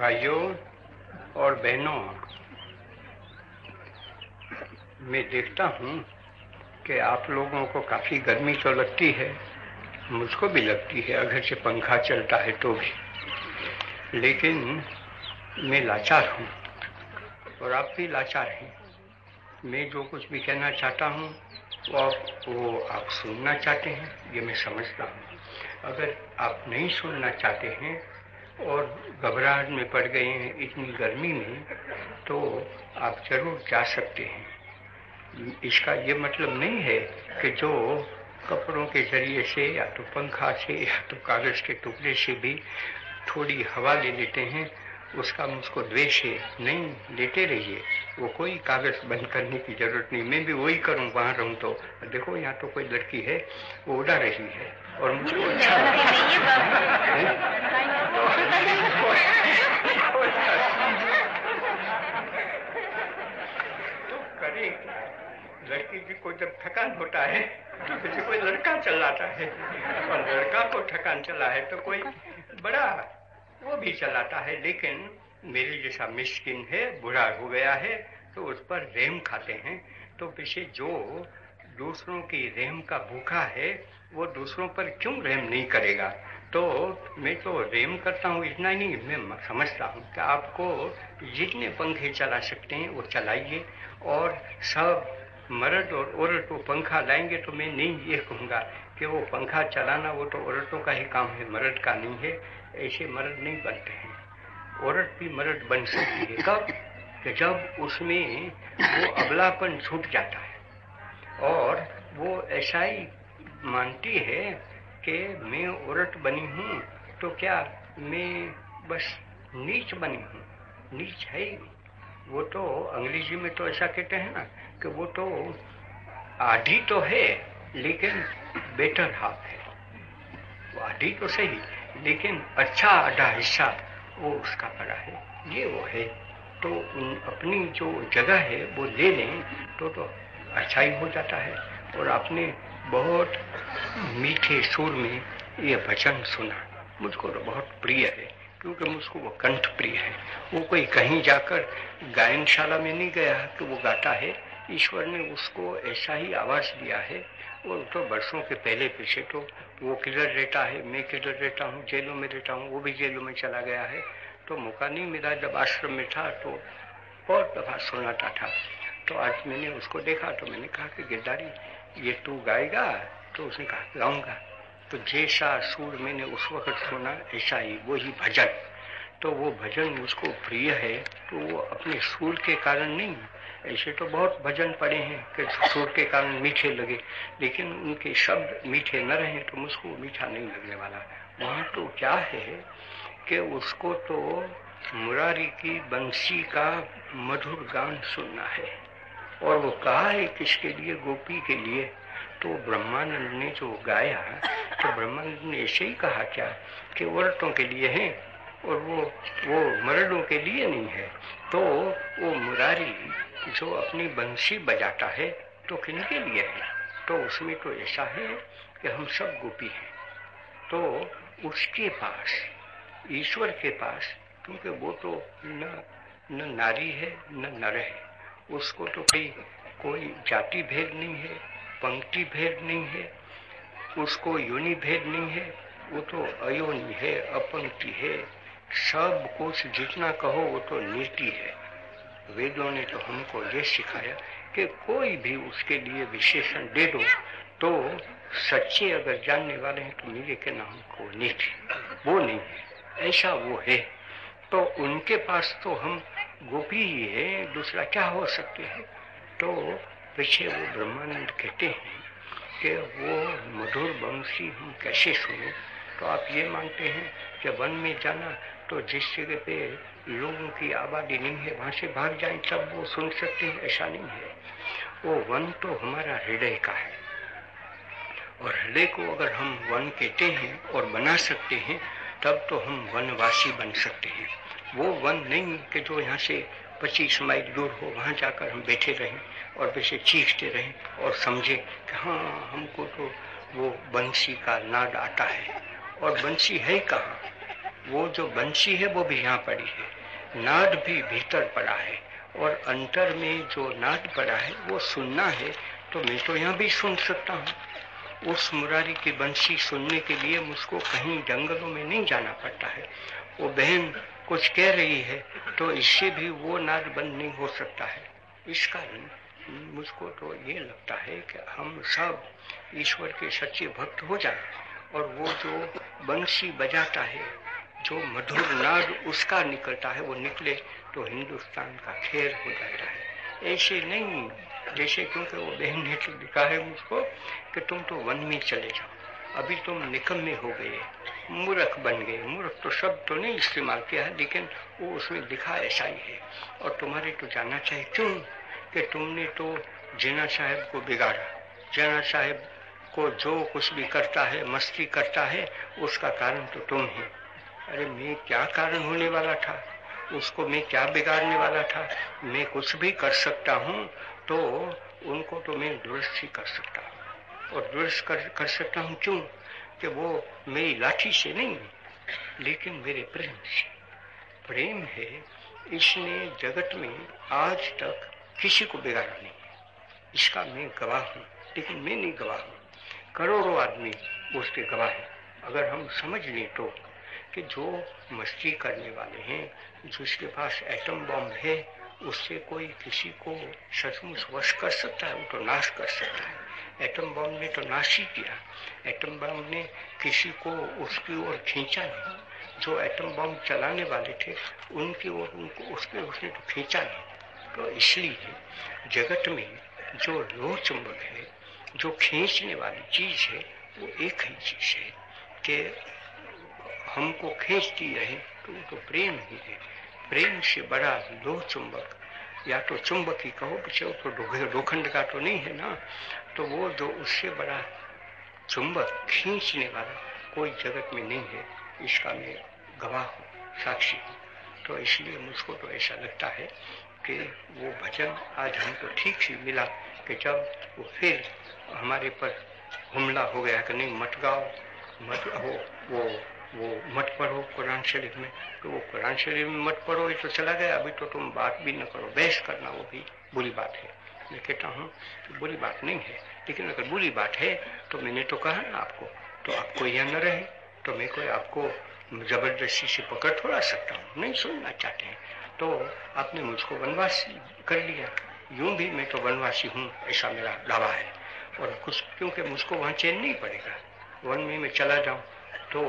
भाइयों और बहनों, मैं देखता हूँ कि आप लोगों को काफ़ी गर्मी तो लगती है, मुझको भी लगती है, अगर से पंखा चलता है तो भी। लेकिन मैं लाचार हूँ, और आप भी लाचार हैं। मैं जो कुछ भी कहना चाहता हूँ, वो आप वो आप सुनना चाहते हैं, ये मैं समझता हूँ। अगर आप नहीं सुनना चाहते हैं और घबराहट में पड़ गए हैं इतनी गर्मी में तो आप ज़रूर जा सकते हैं। इसका ये मतलब नहीं है कि जो कपड़ों के ज़रिए से या तो पंखा से या तो कागज़ के टुकड़े से भी थोड़ी हवा ले लेते हैं उसका मुझको द्वेष है। नहीं लेते रहिए। वो कोई कागज़ बंद करने की ज़रूरत नहीं। मैं भी वही करूँ वहाँ रहूँ तो। देखो यहाँ तो कोई लड़की है वो उड़ा रही है और मुझको अच्छा लड़की जी को जब थकान होता है तो किसी कोई लड़का चलाता है। और लड़का को थकान चला है तो कोई बड़ा वो भी चलाता है। लेकिन मेरे जैसा मिस्किन है बुरा हो गया है तो उस पर रेम खाते हैं। तो पीछे जो दूसरों की रेम का भूखा है वो दूसरों पर क्यों रेम नहीं करेगा? तो मैं तो रेम करता हूँ, इतना ही नहीं, मैं समझता हूँ कि आपको जितने पंखे चला सकते हैं, वो चलाइए। और सब मर्द और औरत वो पंखा लाएँगे तो मैं नहीं ये कहूँगा कि वो पंखा चलाना, वो तो औरतों का ही काम है, मर्द का नहीं है। ऐसे मर्द नहीं बनते हैं। औरत भी मर्द बन सकती है। कब? कि जब उसमें वो अबलापन छूट जाता है। और वो ऐसा ही मानती है कि मैं औरत बनी हूँ तो क्या मैं बस नीच बनी हूँ? नीच है वो तो अंग्रेज़ी में तो ऐसा कहते हैं ना कि वो तो आधी तो है, लेकिन बेटर हाफ़ है। वो आधी तो सही, लेकिन अच्छा आधा हिस्सा वो उसका पड़ा है। ये वो है। तो उन अपनी जो जगह है, वो ले लें तो तो अच्छा ही हो जाता है। और आपने बहुत मीठे सुर में ये भजन सुना। मुझको तो बहुत प्रिय है, क्योंकि मुझको वो कंठ प्रिय है। वो कोई कहीं जाकर गायनशाला में नहीं गया कि वो गाता है। ईश्वर ने उसको ऐसा ही आवाज़ दिया है। और तो वर्षों के पहले पीछे तो वो किधर रहता है, मैं किधर रहता हूँ, जेलों में रहता हूँ, वो भी जेलों में चला गया है। तो मौका नहीं मिला, जब आश्रम में था तो बहुत दफ़ा सुनाता था। तो आज मैंने उसको देखा तो मैंने कहा कि गिरदारी, ये तू गाएगा? तो उसने कहा, गाऊँगा। तो जैसा सुर मैंने उस वक्त सुना, ऐसा ही वही भजन। तो वो भजन मुझको प्रिय है तो वो अपने सुर के कारण नहीं, ऐसे तो बहुत भजन पड़े हैं कि सुर के कारण मीठे लगे, लेकिन उनके शब्द मीठे न रहे तो मुझको मीठा नहीं लगने वाला। वहाँ तो क्या है कि उसको तो मुरारी की बंसी का मधुर गान सुनना है। और वो कहा है किसके लिए गोपी के लिए। तो ब्रह्मानंद ने जो गाया तो ब्रह्मानंद ने ऐसे ही कहा क्या कि औरतों के लिए है और वो वो मर्दों के लिए नहीं है। तो वो मुरारी जो अपनी बंसी बजाता है तो किन के लिए है? तो उसमें तो ऐसा है कि हम सब गोपी हैं। तो उसके पास, ईश्वर के पास, क्योंकि वो तो न न नारी है, न नर है। उसको तो कोई कोई जाति भेद नहीं है, पंक्ति भेद नहीं है, उसको योनि भेद नहीं है, वो तो अयोनि है, अपंक्ति है। सब कुछ जितना कहो वो तो नीति है। वेदों ने तो हमको ये सिखाया कि कोई भी उसके लिए विशेषण दे दो तो सच्चे अगर जानने वाले हैं तो मेरे के नाम को नीति। वो नहीं है, ऐसा वो है। तो उनके पास तो हम गोपी ही है, दूसरा क्या हो सकते हैं? तो पीछे वो ब्रह्मानंद कहते हैं कि वो मधुर बंशी हम कैसे सुने? तो आप ये मानते हैं कि वन में जाना तो जिस जगह पे लोगों की आबादी नहीं है, वहाँ से भाग जाए, तब वो सुन सकते हैं, ऐसा नहीं है। वो वन तो हमारा हृदय का है। और हृदय को अगर हम वन कहते हैं और बना सकते हैं तब तो हम वनवासी बन सकते हैं। वो वन नहीं कि जो यहाँ से पच्चीस माइल दूर हो, वहाँ जाकर हम बैठे रहें और वैसे चीखते रहें और समझे कि हाँ हमको तो वो बंसी का नाद आता है। और बंसी है कहाँ? वो जो बंसी है, वो भी यहाँ पड़ी है। नाद भी भीतर पड़ा है और अंतर में जो नाद पड़ा है, वो सुनना है तो मैं तो यहाँ भी सुन सकता हूँ। उस मुरारी की बंसी सुनने के लिए मुझको कहीं जंगलों में नहीं जाना पड़ता है। वो बहन कुछ कह रही है तो इससे भी वो नाद बंद नहीं हो सकता है। इस कारण मुझको तो ये लगता है कि हम सब ईश्वर के सच्चे भक्त हो जाए और वो जो बंसी बजाता है, जो मधुर नाद उसका निकलता है, वो निकले तो हिंदुस्तान का खेर हो जाता है। ऐसे नहीं जैसे क्योंकि वो बहन ने तो लिखा है मुझको कि तुम तो वन में चले जाओ। अभी तुम निकम्मे हो गए, मूर्ख बन गए। मूर्ख तो शब्द तो नहीं इस्तेमाल किया है, लेकिन वो उसमें लिखा ऐसा ही है। और तुम्हारे तो जानना चाहिए। क्यों? कि तुमने तो जीना साहेब को बिगाड़ा। जीना साहेब को जो कुछ भी करता है, मस्ती करता है, उसका कारण तो तुम ही। अरे मैं क्या कारण होने वाला था? उसको मैं क्या बिगाड़ने वाला था? मैं कुछ भी कर सकता हूँ तो उनको तो मैं दुरुस्त ही कर सकता हूँ। और दुरुस्त कर, कर सकता हूँ क्यों? कि वो मेरी लाठी से नहीं लेकिन मेरे प्रेम से। प्रेम है इसने जगत में आज तक किसी को बिगाड़ा नहीं। इसका मैं गवाह हूँ लेकिन मैं नहीं गवाह हूँ। करोड़ों आदमी उसके गवाह है। अगर हम समझ लें तो कि जो मस्ती करने वाले हैं जिसके पास एटम बॉम्ब है उससे कोई किसी को सचमुच वश कर सकता है, वो तो नाश कर सकता है। एटम बम ने तो नाश ही किया। एटम बम ने किसी को उसकी ओर खींचा नहीं। जो एटम बम चलाने वाले थे, उनकी ओर उनको उसके उसने तो खींचा नहीं। तो इसलिए जगत में जो लोह चुंबक है, जो खींचने वाली चीज़ है, वो एक ही चीज़ है कि हमको खींचती रहे तो वो तो प्रेम ही है। प्रेम से बड़ा लोह चुंबक। या तो चुंबक ही कहो, पीछे तो लोखंड का तो नहीं है ना? तो वो जो उससे बड़ा चुंबक खींचने वाला कोई जगत में नहीं है, इसका मैं गवाह हूँ, साक्षी हूँ। तो इसलिए मुझको तो ऐसा लगता है कि वो भजन आज हमको ठीक से मिला कि जब वो फिर हमारे पर हमला हो गया कि नहीं मत मत हो वो वो मत पढ़ो कुरान शरीफ में। तो वो कुरान शरीफ में मत पढ़ो, ये तो चला गया। अभी तो तुम बात भी न करो। बहस करना वो भी बुरी बात है। मैं कहता हूँ बुरी बात नहीं है। लेकिन अगर बुरी बात है तो मैंने तो कहा ना आपको तो आपको यह न रहे। तो मैं कोई आपको ज़बरदस्ती से पकड़ थोड़ा सकता हूँ। नहीं सुनना चाहते हैं। तो आपने मुझको वनवासी कर लिया। यूँ भी मैं तो वनवासी हूँ, ऐसा मेरा दावा है। और कुछ क्योंकि मुझको वहाँ चैन नहीं पड़ेगा। वन में मैं चला जाऊँ तो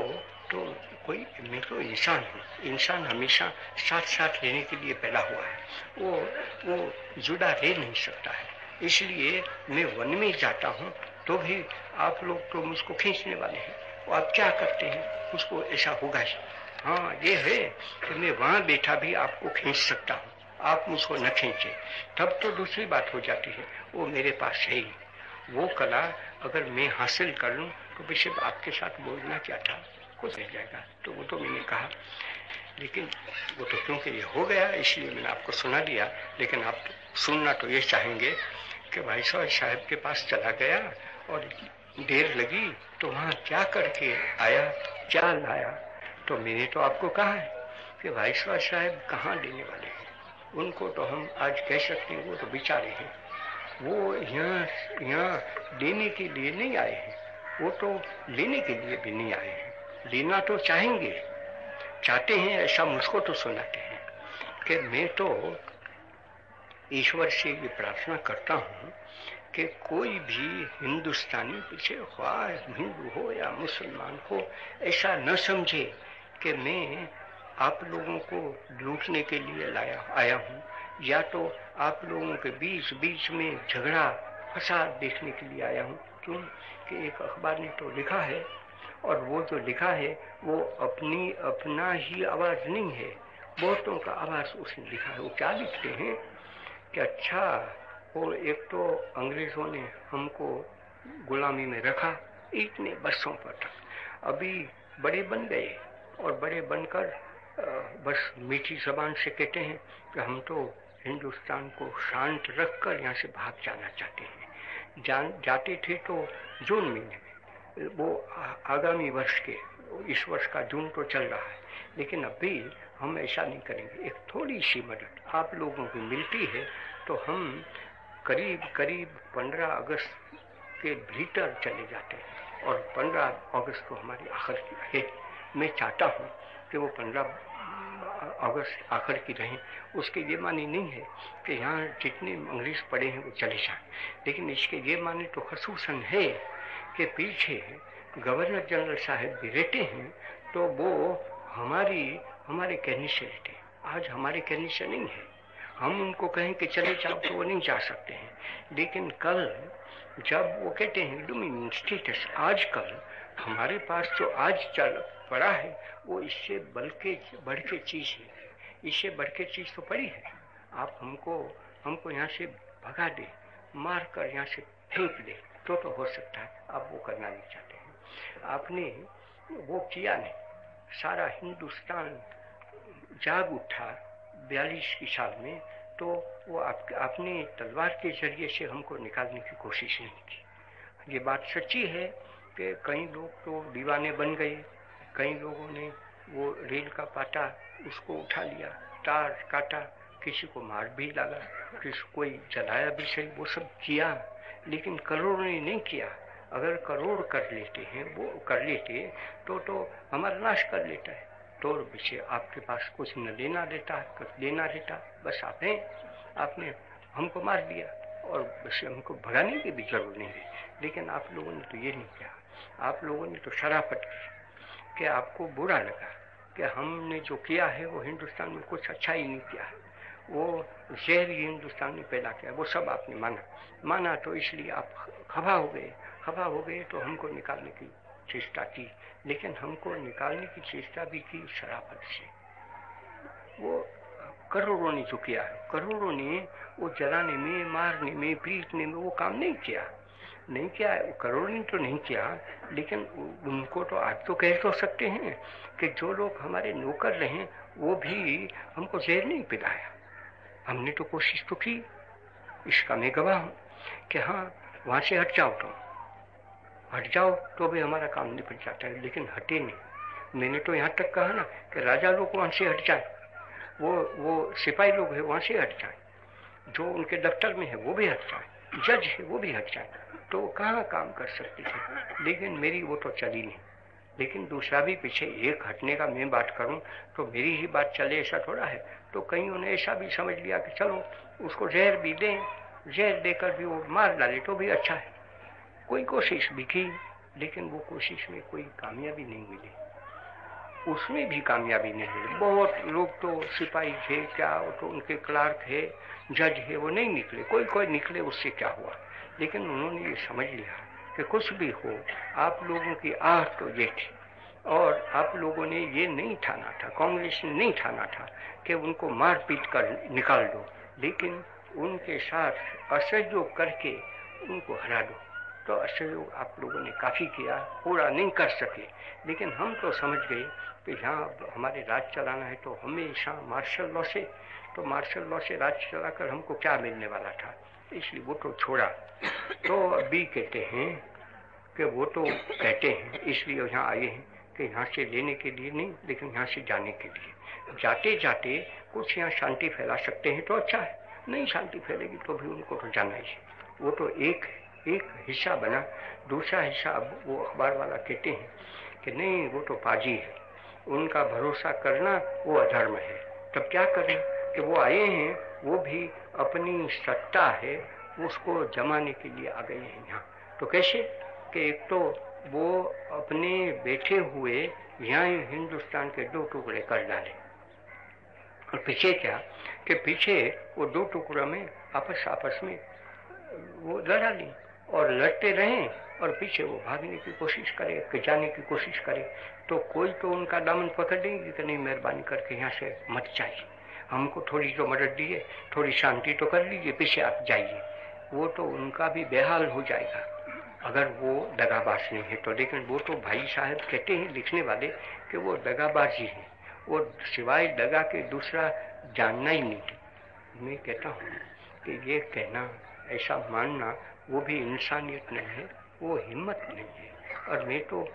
तो कोई, मैं तो इंसान हूँ। इंसान हमेशा साथ साथ रहने के लिए पैदा हुआ है। वो वो जुड़ा रह नहीं सकता है। इसलिए मैं वन में जाता हूँ तो भी आप लोग तो मुझको खींचने वाले हैं। वो आप क्या करते हैं? उसको ऐसा होगा ही। हाँ ये है कि मैं वहाँ बैठा भी आपको खींच सकता हूँ। आप मुझको न खींचे। तब तो दूसरी बात हो जाती है। वो मेरे पास है ही। वो कला अगर मैं हासिल कर लूँ तो पीछे आपके साथ बोलना क्या था? कुछ नहीं जाएगा। तो वो तो मैंने कहा, लेकिन वो तो क्योंकि ये हो गया, इसलिए मैंने आपको सुना दिया। लेकिन आप तो सुनना तो ये चाहेंगे कि भाई साहब साहब के पास चला गया और देर लगी तो वहाँ क्या करके आया, क्या लाया? तो मैंने तो आपको कहा है कि वाइसवा साहब कहाँ देने वाले हैं? उनको तो हम आज कह सकते हैं, वो तो बेचारे हैं। वो यहाँ यहाँ देने के लिए नहीं आए हैं। वो तो लेने के लिए भी नहीं आए हैं। लेना तो चाहेंगे। चाहते हैं, ऐसा मुझको तो सुनाते हैं। कि मैं तो ईश्वर से ये प्रार्थना करता हूँ कि कोई भी हिंदुस्तानी पीछे ख्वाह हिंदू हो या मुसलमान हो, ऐसा न समझे कि मैं आप लोगों को लूटने के लिए लाया, आया हूँ। या तो आप लोगों के बीच बीच में झगड़ा, फसाद देखने के लिए आया हूँ। क्यों? कि एक अखबार ने तो लिखा है और वो जो लिखा है, वो अपनी, अपना ही आवाज़ नहीं है। बहुतों का आवाज़ उसने लिखा है। वो क्या लिखते हैं? कि अच्छा और एक तो अंग्रेज़ों ने हमको गुलामी में रखा इतने बरसों पर। अभी बड़े बन गए और बड़े बनकर बस मीठी जबान से कहते हैं कि हम तो हिंदुस्तान को शांत रखकर यहाँ से भाग जाना चाहते हैं। जान, जाते थे तो जून महीने वो आगामी वर्ष के, इस वर्ष का जून तो चल रहा है। लेकिन अभी हम ऐसा नहीं करेंगे। एक थोड़ी सी मदद आप लोगों को मिलती है तो हम करीब करीब 15 अगस्त के भीतर चले जाते हैं। और 15 अगस्त को हमारी आखिर की है मैं चाहता हूँ कि वो 15 अगस्त आखिर की रहें। उसके ये माने नहीं है कि यहाँ जितने अंग्रेज़ पड़े हैं वो चले जाएँ। लेकिन इसके ये माने तो खसूसन है कि पीछे गवर्नर जनरल साहब भी रहते हैं तो वो हमारी, हमारे कहने से रहते हैं। आज हमारे कहने से नहीं है। हम उनको कहें कि चले जाओ तो वो नहीं जा सकते हैं। लेकिन कल जब वो कहते हैं डोमिनियन स्टेटस आज कल हमारे पास जो आज चल पड़ा है, वो इससे बल के बढ़ के चीज़ है। इससे बढ़ के चीज़ तो पड़ी है। आप हमको हमको यहाँ से भगा दे मार कर यहाँ से फेंक दे। तो तो हो सकता है आप वो करना नहीं चाहते हैं। आपने वो किया नहीं। सारा हिंदुस्तान जाग उठा बयालीस की साल में तो वो आप, आपने तलवार के ज़रिए से हमको निकालने की कोशिश नहीं की। ये बात सच्ची है कि कई लोग तो दीवाने बन गए। कई लोगों ने वो रेल का पाटा उसको उठा लिया तार काटा किसी को मार भी लगा किसी कोई जलाया भी सही वो सब किया। लेकिन करोड़ों ने नहीं किया। अगर करोड़ कर लेते हैं, वो कर लेते तो तो हमारा नाश कर लेता है। तो विषय आपके पास कुछ न लेना देता, कुछ देना देता, बस आप हैं आपने हमको मार दिया और वैसे हमको भगाने की भी ज़रूरत नहीं है लेकिन आप लोगों ने तो ये नहीं किया। आप लोगों ने तो शराफत की कि आपको बुरा लगा कि हमने जो किया है, वो हिंदुस्तान में कुछ अच्छा ही नहीं किया है। वो जहर हिंदुस्तान में पैदा किया, वो सब आपने माना। माना तो इसलिए आप खफा हो गए। खफा हो गए तो हमको निकालने की चेष्टा की, लेकिन हमको निकालने की चेष्टा भी की शराफत से। वो करोड़ों ने जो किया है। करोड़ों ने वो जलाने में, मारने में, पीटने में वो काम नहीं किया। नहीं किया करोड़ ने तो नहीं किया, लेकिन उनको तो आप तो कह तो सकते हैं कि जो लोग हमारे नौकर रहे, वो भी हमको जहर नहीं पिलाया। हमने तो कोशिश तो की। इसका मैं गवाह हूँ कि हाँ वहाँ से हट जाओ तुम। हट जाओ तो भी हमारा काम निपट जाता है, लेकिन हटे नहीं। मैंने तो यहाँ तक कहा ना कि राजा लोग वहाँ से हट जाए। वो वो सिपाही लोग है, वहाँ से हट जाए। जो उनके दफ्तर में है, वो भी हट जाए। जज है, वो भी हट जाए। तो वो कहाँ काम कर सकते थे? लेकिन मेरी वो तो चली नहीं। लेकिन दूसरा भी पीछे एक हटने का मैं बात करूँ तो मेरी ही बात चले ऐसा थोड़ा है? तो कईयों ने ऐसा भी समझ लिया कि चलो, उसको जहर भी दें, जहर देकर भी वो मार डाले तो भी अच्छा है। कोई कोशिश भी की, लेकिन वो कोशिश में कोई कामयाबी नहीं मिली। उसमें भी कामयाबी नहीं मिली। बहुत लोग तो सिपाही थे, क्या तो उनके क्लार्क है जज है वो नहीं निकले। कोई कोई निकले, उससे क्या हुआ? लेकिन उन्होंने ये समझ लिया कि कुछ भी हो, आप लोगों की आह तो ये थी। और आप लोगों ने ये नहीं ठाना था कांग्रेस ने नहीं ठाना था कि उनको मार पीट कर निकाल दो, लेकिन उनके साथ असहयोग करके उनको हरा दो। तो असहयोग आप लोगों ने काफ़ी किया, पूरा नहीं कर सके। लेकिन हम तो समझ गए कि यहाँ हमारे राज चलाना है तो हमेशा मार्शल लॉ से तो मार्शल लॉ से राज चलाकर हमको क्या मिलने वाला था? इसलिए वो तो छोड़ा। तो अभी कहते हैं कि वो तो कहते हैं, इसलिए यहाँ आए हैं। कि यहाँ से लेने के लिए नहीं, लेकिन यहाँ से जाने के लिए। जाते जाते कुछ यहाँ शांति फैला सकते हैं तो अच्छा है। नहीं शांति फैलेगी तो भी उनको तो जाना ही वो तो एक एक हिस्सा बना, दूसरा हिस्सा अब वो अखबार वाला कहते हैं कि नहीं, वो तो पाजी है। उनका भरोसा करना वो अधर्म है। तब क्या करें कि वो आए हैं, वो भी अपनी सत्ता है, उसको जमाने के लिए आ गए हैं यहाँ। तो कैसे? कि एक तो वो अपने बैठे हुए यहाँ हिंदुस्तान के दो टुकड़े कर डाले। और पीछे क्या? कि पीछे वो दो टुकड़ों में आपस आपस में वो लड़ा ली और लड़ते रहें और पीछे वो भागने की कोशिश करे, कि जाने की कोशिश करे। तो कोई तो उनका दामन पकड़ देंगे कि नहीं मेहरबानी करके यहाँ से मत जाइए। हमको थोड़ी जो मदद दी है, थोड़ी शांति तो कर लीजिए, पीछे आप जाइए। वो तो उनका भी बेहाल हो जाएगा। अगर वो दगाबाजी है तो लेकिन वो तो भाई साहब कहते हैं, लिखने वाले, कि वो दगाबाजी है। वो सिवाय दगा के दूसरा जानना ही नहीं। मैं कहता हूँ कि ये कहना, ऐसा मानना, वो भी इंसानियत नहीं है, वो हिम्मत नहीं है। और मैं तो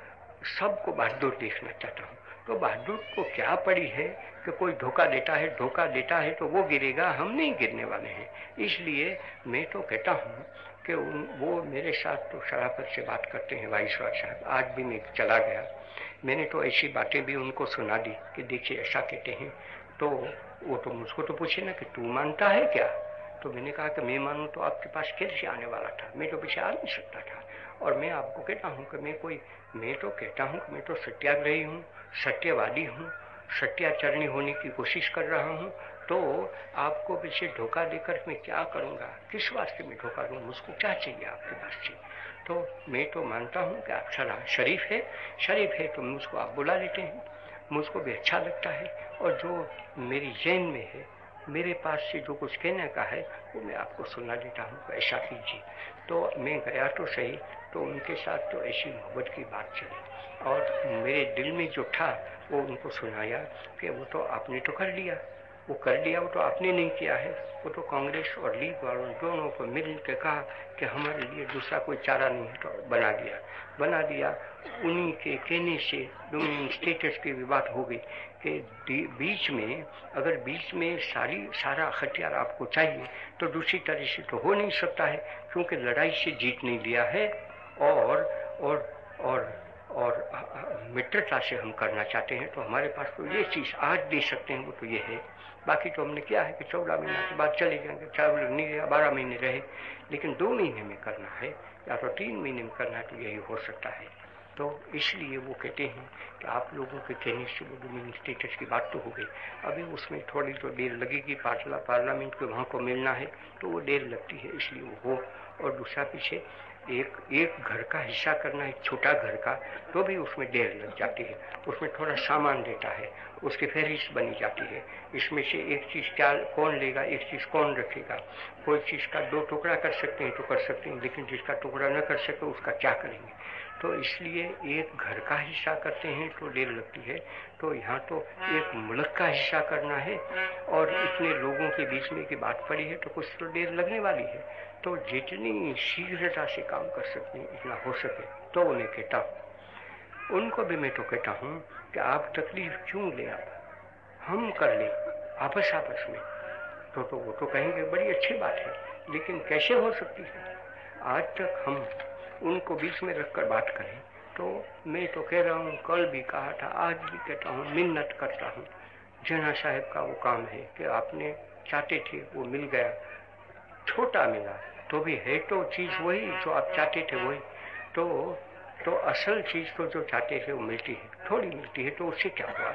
सबको बहादुर देखना चाहता हूँ। तो बहादुर को क्या पड़ी है कि कोई धोखा देता है, धोखा देता है तो वो गिरेगा, हम नहीं गिरने वाले हैं। इसलिए मैं तो कहता हूँ कि वो मेरे साथ तो शराफत से बात करते हैं वाइसराज साहब। आज भी मैं चला गया। मैंने तो ऐसी बातें भी उनको सुना दी कि देखिए, ऐसा कहते हैं। तो वो तो मुझको तो पूछे ना कि तू मानता है क्या? तो मैंने कहा कि मैं मानूं तो आपके पास कैसे आने वाला था? मैं तो पीछे आ नहीं सकता था। और मैं आपको कहता हूँ कि मैं कोई, मैं तो कहता हूँ कि मैं तो सत्याग्रही हूँ, सत्यवादी हूँ, सत्याचरणी होने की कोशिश कर रहा हूँ। तो आपको पीछे धोखा देकर मैं क्या करूँगा? किस वास्ते में धोखा दूँ? मुझको क्या चाहिए आपके पास से? तो मैं तो मानता हूँ कि आप शरीफ है। शरीफ है तो मुझको आप बुला लेते हैं। मुझको भी अच्छा लगता है। और जो मेरी जैन में है, मेरे पास से जो कुछ कहने का है, वो मैं आपको सुना देता हूँ। ऐसा कीजिए। तो मैं गया तो सही तो उनके साथ तो ऐसी मोहब्बत की बात चली। और मेरे दिल में जो था, वो उनको सुनाया कि वो तो आपने तो कर लिया। वो कर लिया, वो तो आपने नहीं किया है। वो तो कांग्रेस और लीग वालों दोनों को मिल के कहा कि हमारे लिए दूसरा कोई चारा नहीं है तो बना दिया। बना दिया, उन्हीं के कहने से डोमिनियन स्टेटस की भी बात हो गई कि बीच में, अगर बीच में सारी, सारा हथियार आपको चाहिए तो दूसरी तरह से तो हो नहीं सकता है, क्योंकि लड़ाई से जीत नहीं लिया है, और और और और मित्रता से हम करना चाहते हैं तो हमारे पास तो ये चीज़ आज दे सकते हैं वो तो ये है। बाकी तो हमने क्या है कि चौदह महीना के बाद चले जाएँगे। चाहे नहीं रहे बारह महीने रहे लेकिन दो महीने में करना है या तो तीन महीने में करना है तो यही हो सकता है। तो इसलिए वो कहते हैं कि आप लोगों के कहने से वो डोमिनियन स्टेटस की बात तो हो गई। अभी उसमें थोड़ी तो देर लगेगी पार्ला पार्लियामेंट को वहाँ को मिलना है तो वो देर लगती है इसलिए वो हो। और दूसरा पीछे एक एक घर का हिस्सा करना है छोटा घर का तो भी उसमें देर लग जाती है। उसमें थोड़ा सामान देता है, उसकी फहरिस्त बनी जाती है। इसमें से एक चीज़ क्या कौन लेगा, एक चीज़ कौन रखेगा? कोई चीज़ का दो टुकड़ा कर सकते हैं तो कर सकते हैं, लेकिन जिसका टुकड़ा न कर सके उसका क्या करेंगे? तो इसलिए एक घर का हिस्सा करते हैं तो देर लगती है। तो यहाँ तो एक मुल्क का हिस्सा करना है, और इतने लोगों के बीच में की बात पड़ी है तो कुछ तो देर लगने वाली है। तो जितनी शीघ्रता से काम कर सकते हैं, इतना हो सके तो उन्हें कहता हूँ। उनको भी मैं तो कहता हूँ कि आप तकलीफ़ क्यों ले आप? हम कर ले, आपस आपस में। तो तो वो तो कहेंगे, बड़ी अच्छी बात है, लेकिन कैसे हो सकती है? आज तक हम उनको बीच में रखकर बात करें तो मैं तो कह रहा हूँ, कल भी कहा था, आज भी कहता हूँ, मिन्नत करता हूँ। जना साहब का वो काम है कि आपने चाहते थे, वो मिल गया, छोटा मिला। तो भी है तो चीज़ वही, जो आप चाहते थे वही। तो तो असल चीज़ तो जो चाहते थे वो मिलती है, थोड़ी मिलती है तो उससे क्या हुआ?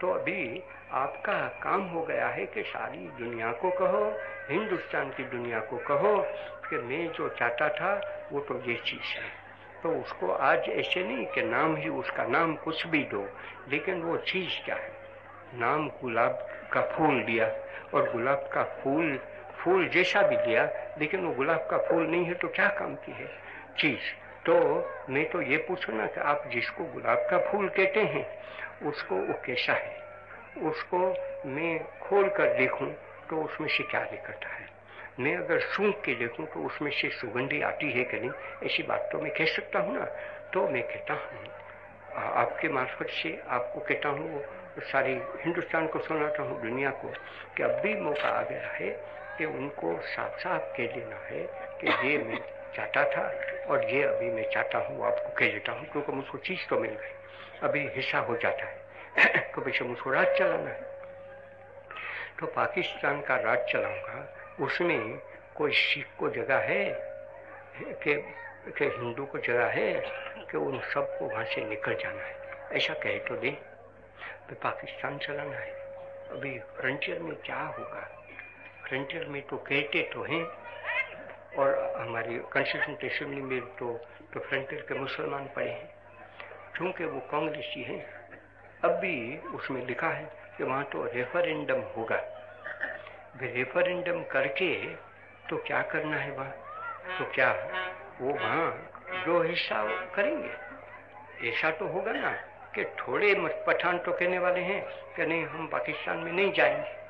तो अभी आपका काम हो गया है कि सारी दुनिया को कहो, हिंदुस्तान की दुनिया को कहो कि मैं जो चाहता था वो तो ये चीज़ है। तो उसको आज ऐसे नहीं कि नाम ही उसका नाम कुछ भी दो, लेकिन वो चीज़ क्या है? नाम गुलाब का फूल दिया, और गुलाब का फूल फूल जैसा भी दिया लेकिन वो गुलाब का फूल नहीं है तो क्या काम की है? चीज़ तो मैं तो ये पूछू ना कि आप जिसको गुलाब का फूल कहते हैं, उसको वो कैसा है? उसको मैं खोल कर देखूँ तो उसमें से क्या निकलता है? मैं अगर सूंघ के देखूँ तो उसमें से सुगंधी आती है कि नहीं? ऐसी बात तो मैं कह सकता हूँ ना। तो मैं कहता हूँ आपके मार्फत से आपको कहता हूँ, सारी हिंदुस्तान को सुनाता हूँ, दुनिया को, कि अब भी मौका आ गया है कि उनको साफ़ साफ़ कह देना है कि ये मैं चाहता था और ये अभी मैं चाहता हूँ, आपको कह देता हूँ, क्योंकि मुझको चीज़ तो मिल गई। अभी हिस्सा हो जाता है। तो पीछे मुझको राज चलाना है। तो पाकिस्तान का राज चलाऊँगा, उसमें कोई सिख को जगह है? कि कि हिंदू को जगह है कि उन सबको वहाँ से निकल जाना है? ऐसा कहे तो दे पाकिस्तान चलाना है। अभी फ्रंटियर में क्या होगा? फ्रंटियर में तो कहते तो हैं, और हमारी कॉन्स्टिट्यूशन असेंबली में तो तो फ्रंटियर के मुसलमान पड़े हैं। क्योंकि वो कांग्रेसी हैं, अब भी उसमें लिखा है कि वहाँ तो रेफरेंडम होगा। रेफरेंडम करके तो क्या करना है वहाँ? तो क्या वो वहाँ जो हिस्सा करेंगे? ऐसा तो होगा ना कि थोड़े पठान तो कहने वाले हैं कि नहीं, हम पाकिस्तान में नहीं जाएँगे।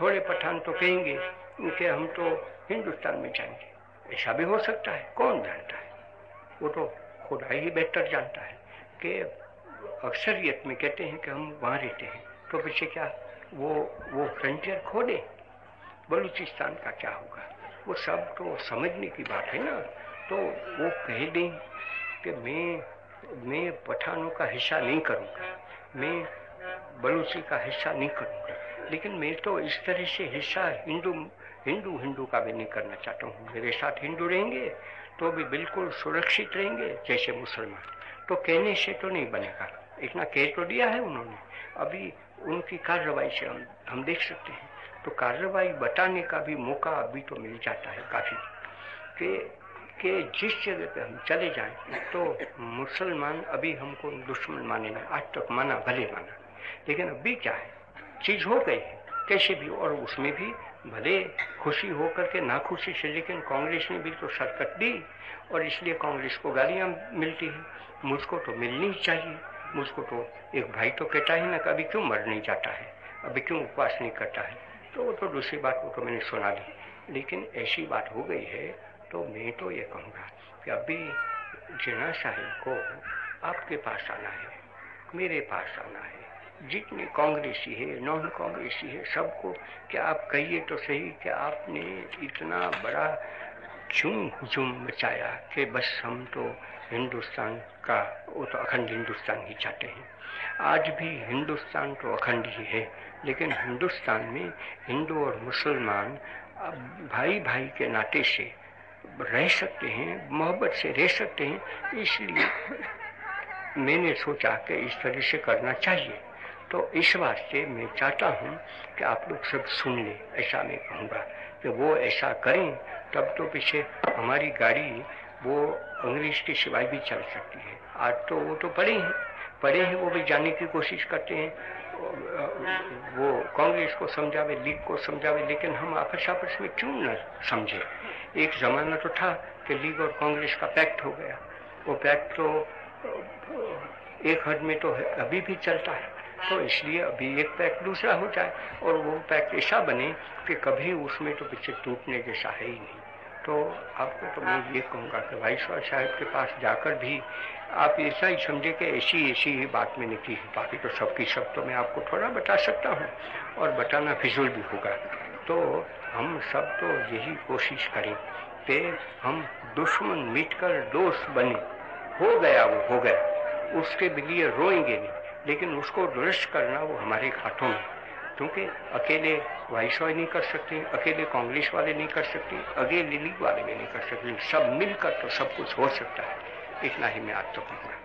थोड़े पठान तो कहेंगे कि हम तो हिंदुस्तान में जाएँगे। ऐसा भी हो सकता है, कौन जानता है? वो तो खुदा ही बेहतर जानता है कि अक्सरियत में कहते हैं कि हम वहाँ रहते हैं। तो पीछे क्या, वो वो फ्रंटियर खो दे बलूचिस्तान का क्या होगा? वो सब तो समझने की बात है ना। तो वो कह दें कि मैं मैं पठानों का हिस्सा नहीं करूँगा, मैं बलूची का हिस्सा नहीं करूँगा। लेकिन मैं तो इस तरह से हिस्सा हिंदू हिंदू हिंदू का भी नहीं करना चाहता हूँ। मेरे साथ हिंदू रहेंगे तो भी बिल्कुल सुरक्षित रहेंगे, जैसे मुसलमान। तो कहने से तो नहीं बनेगा। इतना कह तो दिया है उन्होंने। अभी उनकी कार्रवाई से हम हम देख सकते हैं। तो कार्रवाई बताने का भी मौका अभी तो मिल जाता है काफ़ी। कि कि जिस जगह पे हम चले जाएँ तो मुसलमान अभी हमको दुश्मन माने ना आज तक माना, भले माना। लेकिन अभी क्या है? चीज़ हो गई। है कैसे भी और उसमें भी भले खुशी होकर के ना खुशी से, लेकिन कांग्रेस ने भी तो सरकत दी, और इसलिए कांग्रेस को गालियाँ मिलती है। मुझको तो मिलनी चाहिए। मुझको तो एक भाई तो कहता ही ना कि अभी क्यों मर नहीं जाता है? अभी क्यों उपवास नहीं करता है? तो वो तो दूसरी बात, वो तो मैंने सुना दी। लेकिन ऐसी बात हो गई है तो मैं तो ये कहूँगा कि अभी जिना साहिब को आपके पास आना है, मेरे पास आना है। जितने कांग्रेसी है नॉन कांग्रेसी है, सबको क्या आप कहिए तो सही कि आपने इतना बड़ा क्यों हुजूम मचाया कि बस हम तो हिंदुस्तान का, वो तो अखंड हिंदुस्तान ही चाहते हैं। आज भी हिंदुस्तान तो अखंड ही है, लेकिन हिंदुस्तान में हिंदू और मुसलमान भाई भाई के नाते से रह सकते हैं, मोहब्बत से रह सकते हैं, इसलिए मैंने सोचा कि इस तरह से करना चाहिए। तो इस वास्ते मैं चाहता हूँ कि आप लोग सब सुन ले, ऐसा मैं कहूँगा। कि वो ऐसा करें, तब तो पीछे हमारी गाड़ी, वो अंग्रेज़ के सिवाय भी चल सकती है। आज तो वो तो पड़े हैं पड़े हैं, वो भी जाने की कोशिश करते हैं। वो कांग्रेस को समझावे, लीग को समझावे, लेकिन हम आपस आपस में क्यों न समझे? एक जमाना तो था कि लीग और कांग्रेस का पैक्ट हो गया। वो पैक्ट तो एक हद में तो अभी भी चलता है। तो इसलिए अभी एक पैक दूसरा हो जाए और वो पैक ऐसा बने कि कभी उसमें तो पीछे टूटने जैसा है ही नहीं। तो आपको तो मैं ये कहूँगा कि भाई साहब के पास जाकर भी आप ऐसा ही समझे कि ऐसी ऐसी ही बात में निकली है। बाकी तो सबकी सब तो मैं आपको थोड़ा बता सकता हूँ और बताना फिजुल भी होगा। तो हम सब तो यही कोशिश करें कि हम दुश्मन मिटकर दोस्त बने। हो गया वो, हो गया। उसके लिए रोएँगे नहीं। लेकिन उसको दुरुस्त करना वो हमारे हाथों में क्योंकि अकेले वाइसॉय नहीं कर सकते, अकेले कांग्रेस वाले नहीं कर सकते, अकेले लीग वाले भी नहीं कर सकते। सब मिलकर तो सब कुछ हो सकता है। इतना ही मैं आज तो कहूँगा।